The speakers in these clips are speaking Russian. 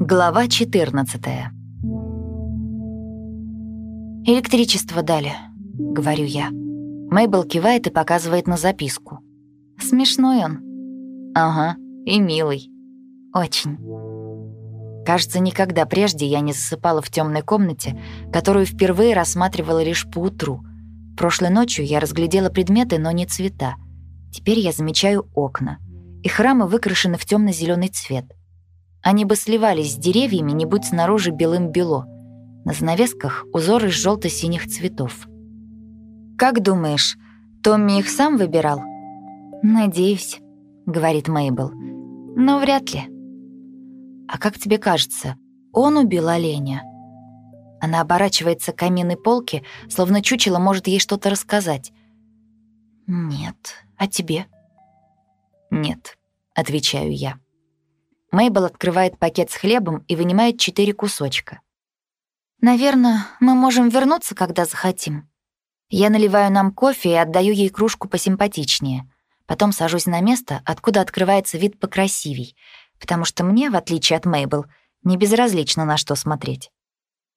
Глава 14 «Электричество дали», — говорю я. Мейбл кивает и показывает на записку. Смешной он. Ага, и милый. Очень. Кажется, никогда прежде я не засыпала в темной комнате, которую впервые рассматривала лишь по утру. Прошлой ночью я разглядела предметы, но не цвета. Теперь я замечаю окна. Их рамы выкрашены в темно зеленый цвет. Они бы сливались с деревьями, не будь снаружи белым-бело. На занавесках узоры из желто синих цветов. «Как думаешь, Томми их сам выбирал?» «Надеюсь», — говорит Мейбл. «Но вряд ли». «А как тебе кажется, он убил оленя?» Она оборачивается к каминной полке, словно чучело может ей что-то рассказать. «Нет. А тебе?» «Нет», — отвечаю я. Мейбл открывает пакет с хлебом и вынимает четыре кусочка. «Наверное, мы можем вернуться, когда захотим». Я наливаю нам кофе и отдаю ей кружку посимпатичнее. Потом сажусь на место, откуда открывается вид покрасивей, потому что мне, в отличие от Мейбл, не безразлично на что смотреть.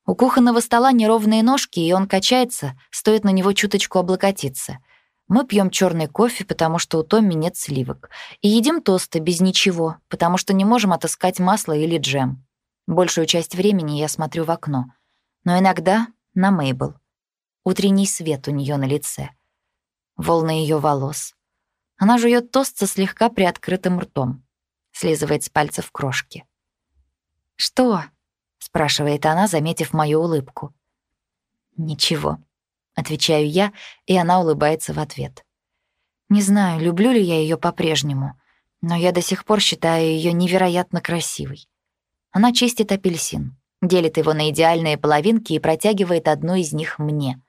У кухонного стола неровные ножки, и он качается, стоит на него чуточку облокотиться — мы пьем черный кофе, потому что у Томми нет сливок. И едим тосты без ничего, потому что не можем отыскать масло или джем. Большую часть времени я смотрю в окно. Но иногда на Мейбл. Утренний свет у нее на лице. Волны ее волос. Она жует тост со слегка приоткрытым ртом. Слизывает с пальцев крошки. «Что?» — спрашивает она, заметив мою улыбку. «Ничего», Отвечаю я, и она улыбается в ответ. Не знаю, люблю ли я ее по-прежнему, но я до сих пор считаю ее невероятно красивой. Она чистит апельсин, делит его на идеальные половинки и протягивает одну из них мне.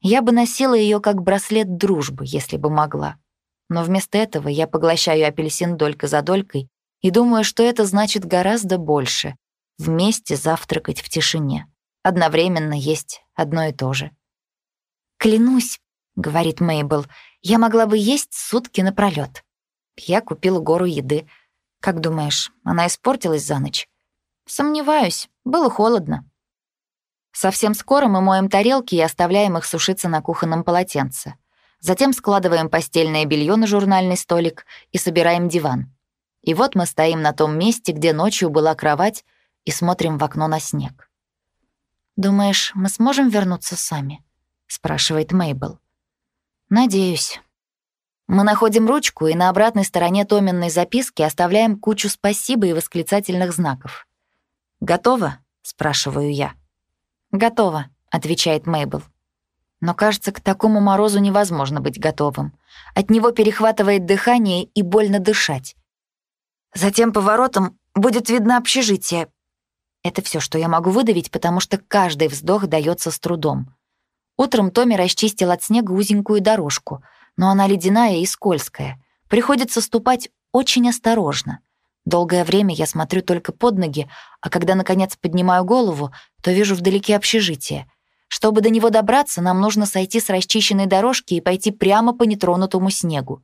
Я бы носила ее как браслет дружбы, если бы могла. Но вместо этого я поглощаю апельсин долька за долькой и думаю, что это значит гораздо больше — вместе завтракать в тишине, одновременно есть одно и то же. «Клянусь», — говорит Мейбл, — «я могла бы есть сутки напролёт». Я купила гору еды. Как думаешь, она испортилась за ночь? Сомневаюсь, было холодно. Совсем скоро мы моем тарелки и оставляем их сушиться на кухонном полотенце. Затем складываем постельное белье на журнальный столик и собираем диван. И вот мы стоим на том месте, где ночью была кровать, и смотрим в окно на снег. «Думаешь, мы сможем вернуться сами?» Спрашивает Мейбл. Надеюсь. Мы находим ручку и на обратной стороне томенной записки оставляем кучу спасибо и восклицательных знаков. Готово? спрашиваю я. Готово, отвечает Мейбл. Но кажется, к такому морозу невозможно быть готовым. От него перехватывает дыхание и больно дышать. Затем поворотом будет видно общежитие. Это все, что я могу выдавить, потому что каждый вздох дается с трудом. Утром Томми расчистил от снега узенькую дорожку, но она ледяная и скользкая. Приходится ступать очень осторожно. Долгое время я смотрю только под ноги, а когда, наконец, поднимаю голову, то вижу вдалеке общежитие. Чтобы до него добраться, нам нужно сойти с расчищенной дорожки и пойти прямо по нетронутому снегу.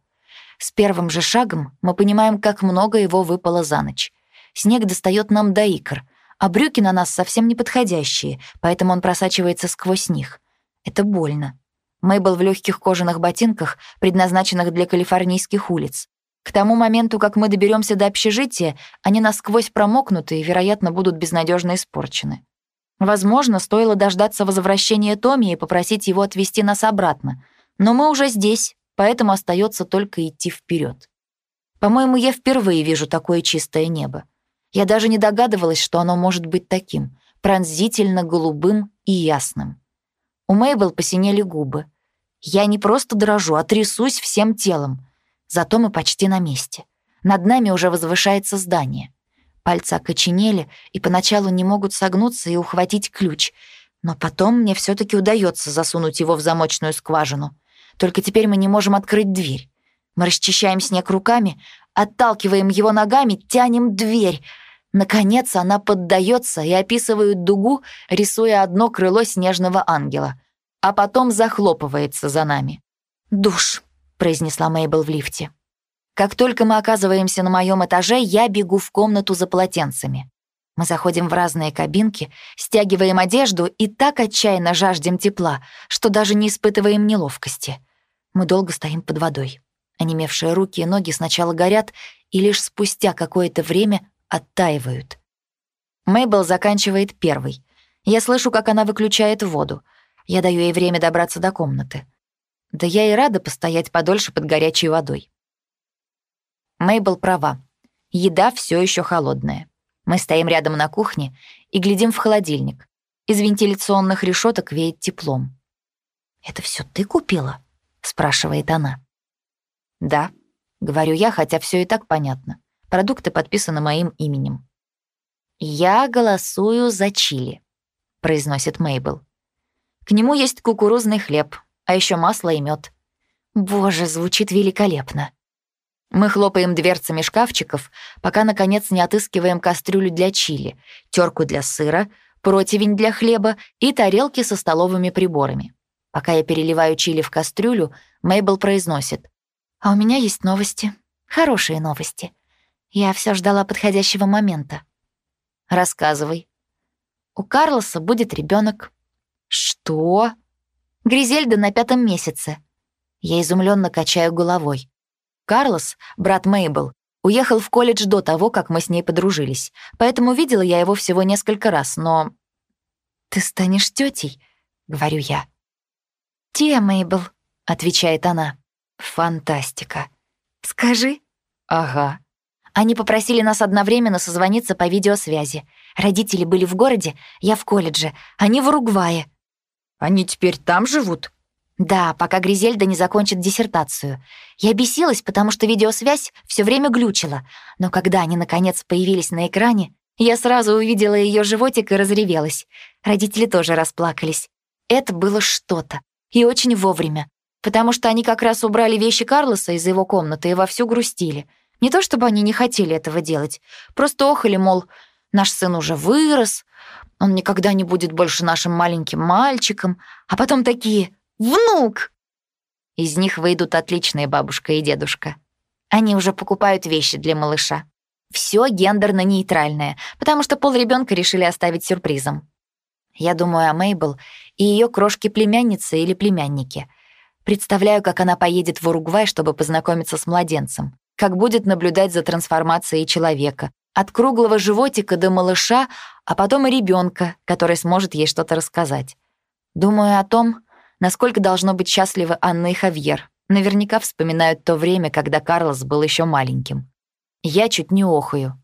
С первым же шагом мы понимаем, как много его выпало за ночь. Снег достает нам до икр, а брюки на нас совсем не подходящие, поэтому он просачивается сквозь них. Это больно. Мейбл в легких кожаных ботинках, предназначенных для калифорнийских улиц. К тому моменту, как мы доберемся до общежития, они насквозь промокнуты и, вероятно, будут безнадежно испорчены. Возможно, стоило дождаться возвращения Томми и попросить его отвезти нас обратно. Но мы уже здесь, поэтому остается только идти вперед. По-моему, я впервые вижу такое чистое небо. Я даже не догадывалась, что оно может быть таким, пронзительно голубым и ясным. У Мейбл посинели губы. Я не просто дрожу, а трясусь всем телом. Зато мы почти на месте. Над нами уже возвышается здание. Пальцы окоченели и поначалу не могут согнуться и ухватить ключ. Но потом мне все таки удается засунуть его в замочную скважину. Только теперь мы не можем открыть дверь. Мы расчищаем снег руками, отталкиваем его ногами, тянем дверь — Наконец она поддается и описывает дугу, рисуя одно крыло снежного ангела, а потом захлопывается за нами. «Душ», — произнесла Мейбл в лифте. Как только мы оказываемся на моем этаже, я бегу в комнату за полотенцами. Мы заходим в разные кабинки, стягиваем одежду и так отчаянно жаждем тепла, что даже не испытываем неловкости. Мы долго стоим под водой. Онемевшие руки и ноги сначала горят и лишь спустя какое-то время оттаивают. Мейбл заканчивает первый. Я слышу, как она выключает воду. Я даю ей время добраться до комнаты. Да я и рада постоять подольше под горячей водой. Мейбл права. Еда все еще холодная. Мы стоим рядом на кухне и глядим в холодильник. Из вентиляционных решеток веет теплом. «Это все ты купила?» — спрашивает она. «Да», — говорю я, хотя все и так понятно. Продукты подписаны моим именем. «Я голосую за чили», — произносит Мейбл. «К нему есть кукурузный хлеб, а еще масло и мед. Боже, звучит великолепно. Мы хлопаем дверцами шкафчиков, пока, наконец, не отыскиваем кастрюлю для чили, терку для сыра, противень для хлеба и тарелки со столовыми приборами. Пока я переливаю чили в кастрюлю, Мейбл произносит. «А у меня есть новости. Хорошие новости. Я все ждала подходящего момента». «Рассказывай». «У Карлоса будет ребенок. «Что?» «Гризельда на пятом месяце». Я изумленно качаю головой. Карлос, брат Мейбл, уехал в колледж до того, как мы с ней подружились, поэтому видела я его всего несколько раз, но... «Ты станешь тетей, говорю я. «Те, Мейбл», — отвечает она. «Фантастика». «Скажи». «Ага». Они попросили нас одновременно созвониться по видеосвязи. Родители были в городе, я в колледже, они в Уругвае. «Они теперь там живут?» Да, пока Гризельда не закончит диссертацию. Я бесилась, потому что видеосвязь все время глючила, но когда они, наконец, появились на экране, я сразу увидела ее животик и разревелась. Родители тоже расплакались. Это было что-то. И очень вовремя. Потому что они как раз убрали вещи Карлоса из его комнаты и вовсю грустили. Не то чтобы они не хотели этого делать. Просто охали, мол, наш сын уже вырос, он никогда не будет больше нашим маленьким мальчиком. А потом такие Внук!» Из них выйдут отличные бабушка и дедушка. Они уже покупают вещи для малыша. Все гендерно-нейтральное, потому что пол ребенка решили оставить сюрпризом. Я думаю о Мейбл и ее крошке-племяннице или племяннике. Представляю, как она поедет в Уругвай, чтобы познакомиться с младенцем, как будет наблюдать за трансформацией человека, от круглого животика до малыша, а потом и ребенка, который сможет ей что-то рассказать. Думаю о том, Насколько должно быть счастливы Анна и Хавьер. Наверняка вспоминают то время, когда Карлос был еще маленьким. Я чуть не охаю.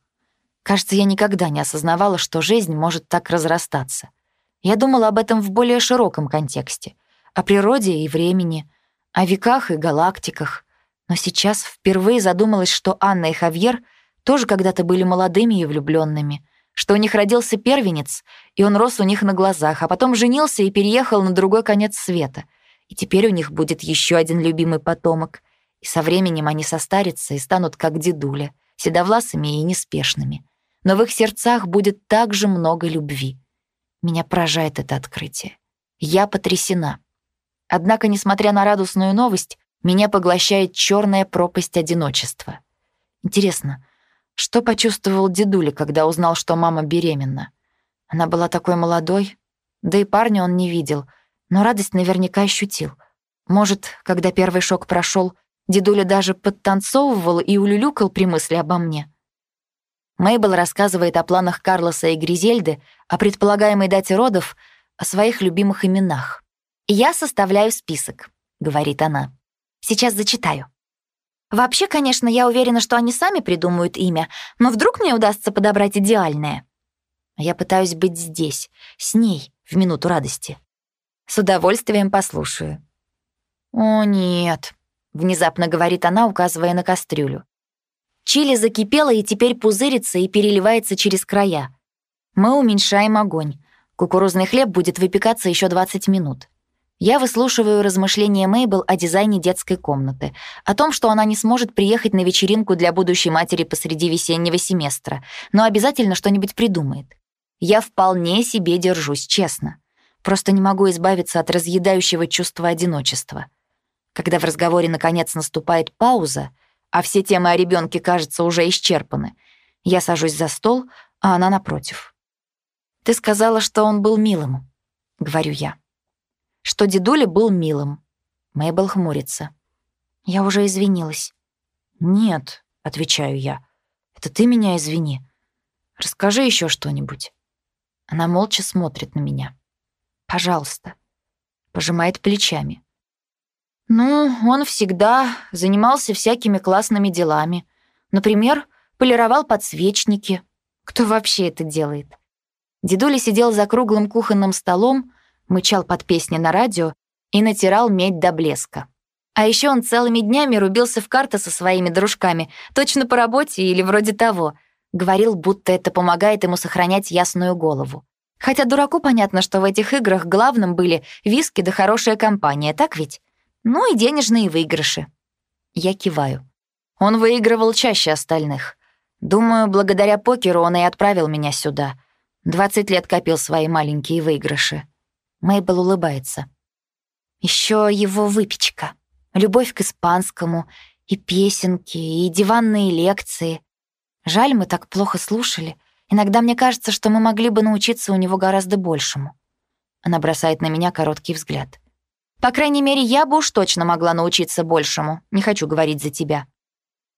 Кажется, я никогда не осознавала, что жизнь может так разрастаться. Я думала об этом в более широком контексте. О природе и времени, о веках и галактиках. Но сейчас впервые задумалась, что Анна и Хавьер тоже когда-то были молодыми и влюбленными, что у них родился первенец, и он рос у них на глазах, а потом женился и переехал на другой конец света. И теперь у них будет еще один любимый потомок. И со временем они состарятся и станут как дедуля, седовласыми и неспешными. Но в их сердцах будет так же много любви. Меня поражает это открытие. Я потрясена. Однако, несмотря на радостную новость, меня поглощает черная пропасть одиночества. Интересно, что почувствовал дедуля, когда узнал, что мама беременна? Она была такой молодой, да и парня он не видел, но радость наверняка ощутил. Может, когда первый шок прошел, дедуля даже подтанцовывал и улюлюкал при мысли обо мне. Мейбл рассказывает о планах Карлоса и Гризельды, о предполагаемой дате родов, о своих любимых именах. «Я составляю список», — говорит она. «Сейчас зачитаю. Вообще, конечно, я уверена, что они сами придумают имя, но вдруг мне удастся подобрать идеальное. Я пытаюсь быть здесь, с ней, в минуту радости. С удовольствием послушаю. «О, нет», — внезапно говорит она, указывая на кастрюлю. Чили закипела и теперь пузырится и переливается через края. Мы уменьшаем огонь. Кукурузный хлеб будет выпекаться еще 20 минут. Я выслушиваю размышления Мейбл о дизайне детской комнаты, о том, что она не сможет приехать на вечеринку для будущей матери посреди весеннего семестра, но обязательно что-нибудь придумает. Я вполне себе держусь, честно. Просто не могу избавиться от разъедающего чувства одиночества. Когда в разговоре наконец наступает пауза, а все темы о ребенке, кажется, уже исчерпаны. Я сажусь за стол, а она напротив. «Ты сказала, что он был милым», — говорю я. «Что дедуля был милым». Мэйбл хмурится. Я уже извинилась. «Нет», — отвечаю я, — «это ты меня извини. Расскажи еще что-нибудь». Она молча смотрит на меня. «Пожалуйста». Пожимает плечами. «Ну, он всегда занимался всякими классными делами. Например, полировал подсвечники. Кто вообще это делает? Дедуля сидел за круглым кухонным столом, мычал под песни на радио и натирал медь до блеска. А еще он целыми днями рубился в карты со своими дружками, точно по работе или вроде того. Говорил, будто это помогает ему сохранять ясную голову. Хотя дураку понятно, что в этих играх главным были виски да хорошая компания, так ведь? Ну и денежные выигрыши. Я киваю. Он выигрывал чаще остальных. Думаю, благодаря покеру он и отправил меня сюда. 20 лет копил свои маленькие выигрыши. Мейбл улыбается. Еще его выпечка, любовь к испанскому, и песенки, и диванные лекции. Жаль, мы так плохо слушали. Иногда мне кажется, что мы могли бы научиться у него гораздо большему. Она бросает на меня короткий взгляд. По крайней мере, я бы уж точно могла научиться большему. Не хочу говорить за тебя.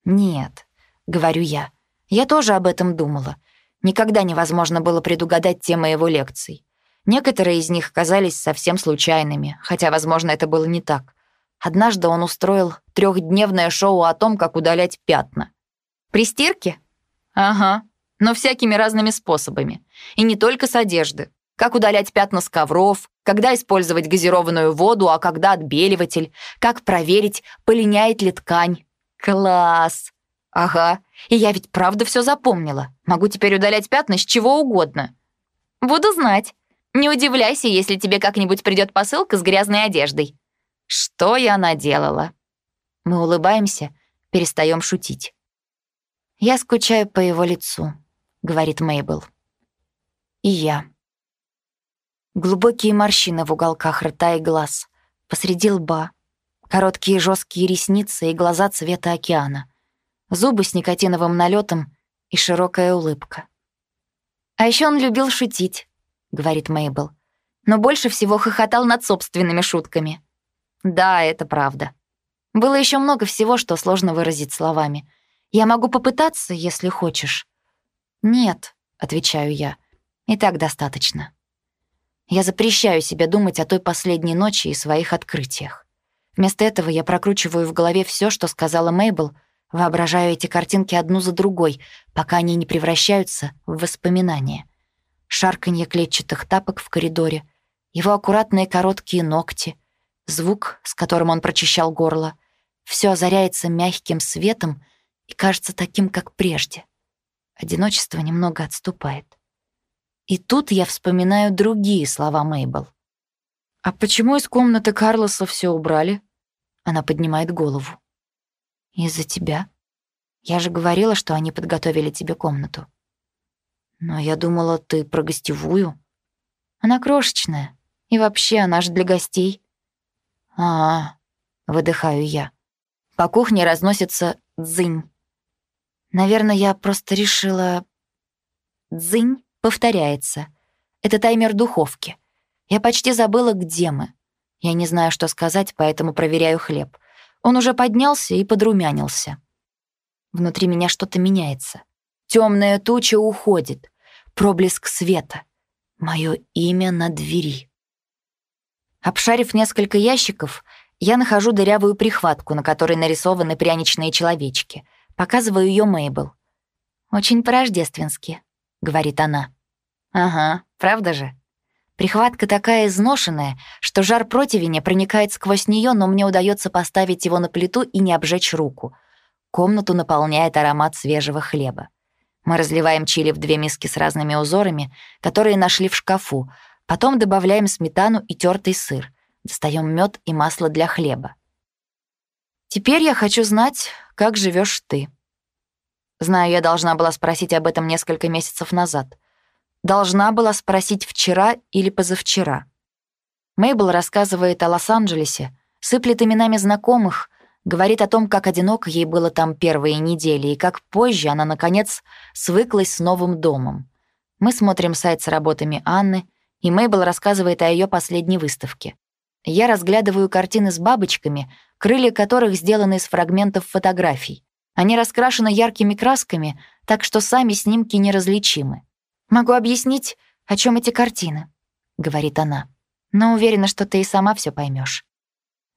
Нет, говорю я. Я тоже об этом думала. Никогда невозможно было предугадать темы его лекций. Некоторые из них казались совсем случайными, хотя, возможно, это было не так. Однажды он устроил трехдневное шоу о том, как удалять пятна. При стирке? Ага, но всякими разными способами. И не только с одежды. Как удалять пятна с ковров, когда использовать газированную воду, а когда отбеливатель, как проверить, полиняет ли ткань. Класс! Ага, и я ведь правда все запомнила. Могу теперь удалять пятна с чего угодно. Буду знать. Не удивляйся, если тебе как-нибудь придет посылка с грязной одеждой. Что я наделала? Мы улыбаемся, перестаем шутить. Я скучаю по его лицу, говорит Мейбл. И я. Глубокие морщины в уголках рта и глаз, посреди лба, короткие жесткие ресницы и глаза цвета океана зубы с никотиновым налетом и широкая улыбка. «А еще он любил шутить», — говорит Мейбл, «но больше всего хохотал над собственными шутками». «Да, это правда. Было еще много всего, что сложно выразить словами. Я могу попытаться, если хочешь». «Нет», — отвечаю я, — «и так достаточно». Я запрещаю себе думать о той последней ночи и своих открытиях. Вместо этого я прокручиваю в голове все, что сказала Мейбл — Воображаю эти картинки одну за другой, пока они не превращаются в воспоминания. Шарканье клетчатых тапок в коридоре, его аккуратные короткие ногти, звук, с которым он прочищал горло. Все озаряется мягким светом и кажется таким, как прежде. Одиночество немного отступает. И тут я вспоминаю другие слова Мейбл. «А почему из комнаты Карлоса все убрали?» Она поднимает голову. «Из-за тебя. Я же говорила, что они подготовили тебе комнату». «Но я думала, ты про гостевую». «Она крошечная. И вообще, она же для гостей». «А, -а выдыхаю я. По кухне разносится дзынь. Наверное, я просто решила... Дзынь повторяется. Это таймер духовки. Я почти забыла, где мы. Я не знаю, что сказать, поэтому проверяю хлеб. Он уже поднялся и подрумянился. Внутри меня что-то меняется. Темная туча уходит. Проблеск света. Мое имя на двери. Обшарив несколько ящиков, я нахожу дырявую прихватку, на которой нарисованы пряничные человечки. Показываю ее Мейбл. «Очень по-рождественски», — говорит она. «Ага, правда же?» Прихватка такая изношенная, что жар противня проникает сквозь нее, но мне удается поставить его на плиту и не обжечь руку. Комнату наполняет аромат свежего хлеба. Мы разливаем чили в две миски с разными узорами, которые нашли в шкафу, потом добавляем сметану и тертый сыр, достаем мед и масло для хлеба. Теперь я хочу знать, как живешь ты. Знаю, я должна была спросить об этом несколько месяцев назад. Должна была спросить вчера или позавчера. Мейбл рассказывает о Лос-Анджелесе, сыплет именами знакомых, Говорит о том, как одиноко ей было там первые недели и как позже она, наконец, свыклась с новым домом. Мы смотрим сайт с работами Анны, и Мейбл рассказывает о ее последней выставке. Я разглядываю картины с бабочками, крылья которых сделаны из фрагментов фотографий. Они раскрашены яркими красками, так что сами снимки неразличимы. «Могу объяснить, о чем эти картины», — говорит она. «Но уверена, что ты и сама все поймешь.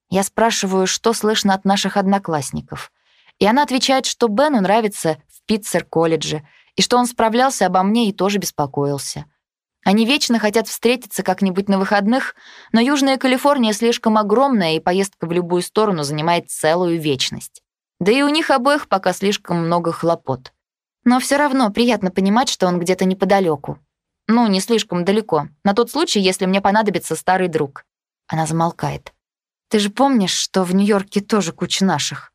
Я спрашиваю, что слышно от наших одноклассников. И она отвечает, что Бену нравится в Питцер-колледже, и что он справлялся обо мне и тоже беспокоился. Они вечно хотят встретиться как-нибудь на выходных, но Южная Калифорния слишком огромная, и поездка в любую сторону занимает целую вечность. Да и у них обоих пока слишком много хлопот. Но все равно приятно понимать, что он где-то неподалеку. Ну, не слишком далеко, на тот случай, если мне понадобится старый друг. Она замолкает. Ты же помнишь, что в Нью-Йорке тоже куча наших?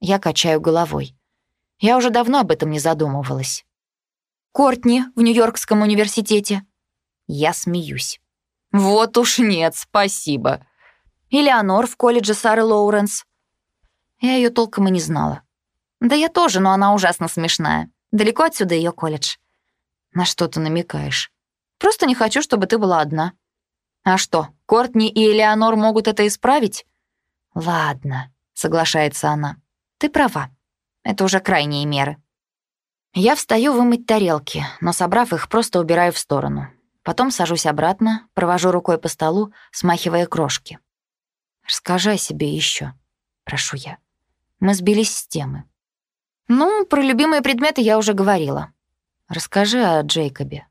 Я качаю головой. Я уже давно об этом не задумывалась. Кортни в Нью-Йоркском университете. Я смеюсь. Вот уж нет, спасибо. Элеонор в колледже Сары Лоуренс. Я ее толком и не знала. Да я тоже, но она ужасно смешная. Далеко отсюда ее колледж. На что ты намекаешь? Просто не хочу, чтобы ты была одна. А что, Кортни и Элеонор могут это исправить? Ладно, соглашается она. Ты права. Это уже крайние меры. Я встаю вымыть тарелки, но, собрав их, просто убираю в сторону. Потом сажусь обратно, провожу рукой по столу, смахивая крошки. «Расскажи о себе еще, прошу я. Мы сбились с темы. «Ну, про любимые предметы я уже говорила. Расскажи о Джейкобе».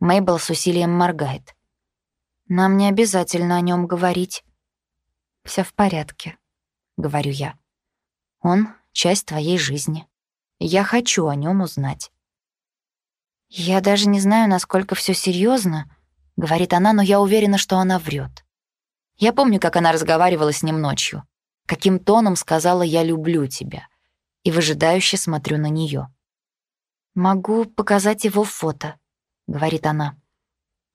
Мейбл с усилием моргает. «Нам не обязательно о нем говорить». Все в порядке», — говорю я. «Он — часть твоей жизни. Я хочу о нем узнать». «Я даже не знаю, насколько все серьезно, говорит она, но я уверена, что она врет. Я помню, как она разговаривала с ним ночью каким тоном сказала «я люблю тебя», и выжидающе смотрю на нее. «Могу показать его фото», — говорит она.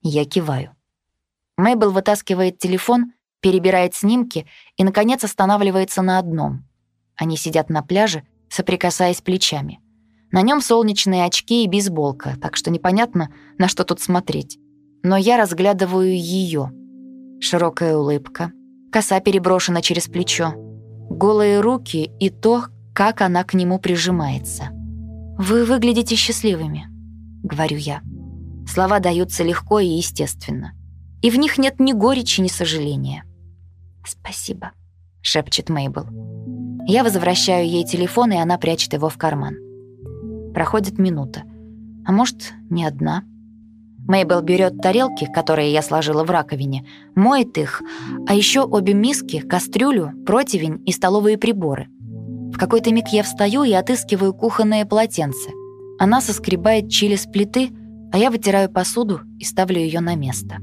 Я киваю. Мэйбл вытаскивает телефон, перебирает снимки и, наконец, останавливается на одном. Они сидят на пляже, соприкасаясь плечами. На нем солнечные очки и бейсболка, так что непонятно, на что тут смотреть. Но я разглядываю ее. Широкая улыбка, коса переброшена через плечо, голые руки и то, как она к нему прижимается. «Вы выглядите счастливыми», — говорю я. Слова даются легко и естественно. И в них нет ни горечи, ни сожаления. «Спасибо», — шепчет Мейбл. Я возвращаю ей телефон, и она прячет его в карман. Проходит минута. А может, не одна. Мейбл берет тарелки, которые я сложила в раковине, моет их, а еще обе миски, кастрюлю, противень и столовые приборы. В какой-то миг я встаю и отыскиваю кухонное полотенце. Она соскребает чили с плиты, а я вытираю посуду и ставлю ее на место.